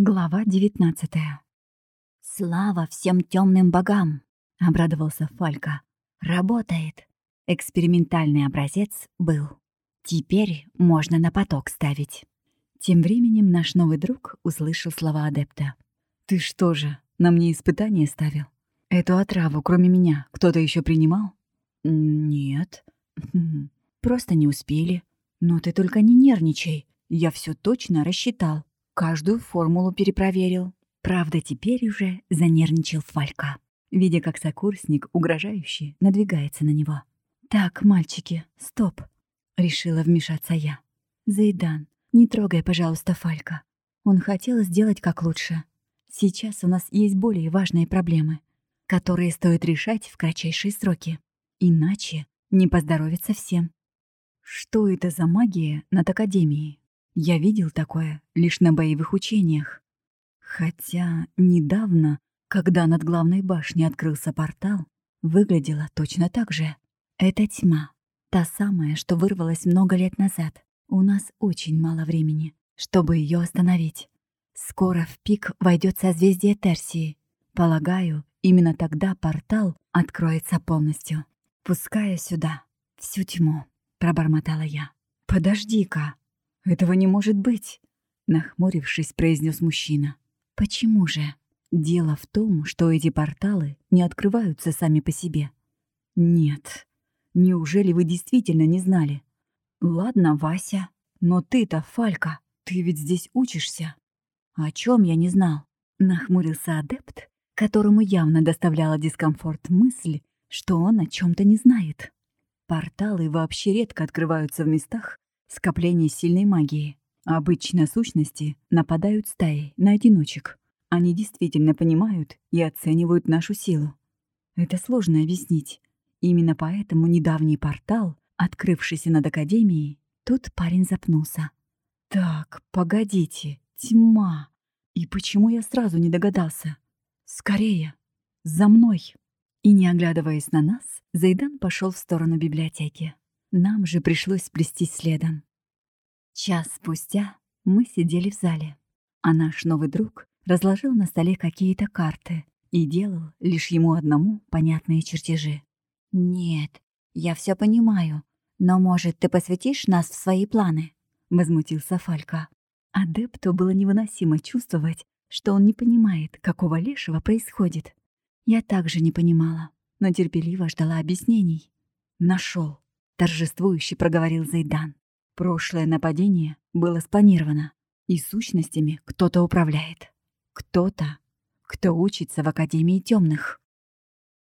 Глава 19 «Слава всем темным богам!» — обрадовался Фалька. «Работает!» Экспериментальный образец был. Теперь можно на поток ставить. Тем временем наш новый друг услышал слова адепта. «Ты что же, на мне испытание ставил? Эту отраву, кроме меня, кто-то еще принимал?» «Нет. Хм, просто не успели. Но ты только не нервничай. Я все точно рассчитал. Каждую формулу перепроверил. Правда, теперь уже занервничал Фалька, видя, как сокурсник, угрожающий, надвигается на него. «Так, мальчики, стоп!» — решила вмешаться я. «Зайдан, не трогай, пожалуйста, Фалька. Он хотел сделать как лучше. Сейчас у нас есть более важные проблемы, которые стоит решать в кратчайшие сроки. Иначе не поздоровится всем». «Что это за магия над Академией?» Я видел такое лишь на боевых учениях. Хотя недавно, когда над главной башней открылся портал, выглядело точно так же. Это тьма. Та самая, что вырвалась много лет назад. У нас очень мало времени, чтобы ее остановить. Скоро в пик войдет созвездие Терсии. Полагаю, именно тогда портал откроется полностью, пуская сюда всю тьму, пробормотала я. «Подожди-ка!» «Этого не может быть!» — нахмурившись, произнес мужчина. «Почему же?» «Дело в том, что эти порталы не открываются сами по себе». «Нет. Неужели вы действительно не знали?» «Ладно, Вася, но ты-то, Фалька, ты ведь здесь учишься». «О чем я не знал?» — нахмурился адепт, которому явно доставляла дискомфорт мысль, что он о чем то не знает. Порталы вообще редко открываются в местах, скопление сильной магии. Обычно сущности нападают стаей на одиночек. Они действительно понимают и оценивают нашу силу. Это сложно объяснить. Именно поэтому недавний портал, открывшийся над Академией, тут парень запнулся. «Так, погодите, тьма! И почему я сразу не догадался? Скорее! За мной!» И не оглядываясь на нас, Зайдан пошел в сторону библиотеки. Нам же пришлось плестись следом. Час спустя мы сидели в зале, а наш новый друг разложил на столе какие-то карты и делал лишь ему одному понятные чертежи. «Нет, я все понимаю, но, может, ты посвятишь нас в свои планы?» — возмутился Фалька. Адепту было невыносимо чувствовать, что он не понимает, какого лешего происходит. Я также не понимала, но терпеливо ждала объяснений. Нашел торжествующе проговорил Зайдан. Прошлое нападение было спланировано, и сущностями кто-то управляет. Кто-то, кто учится в Академии темных.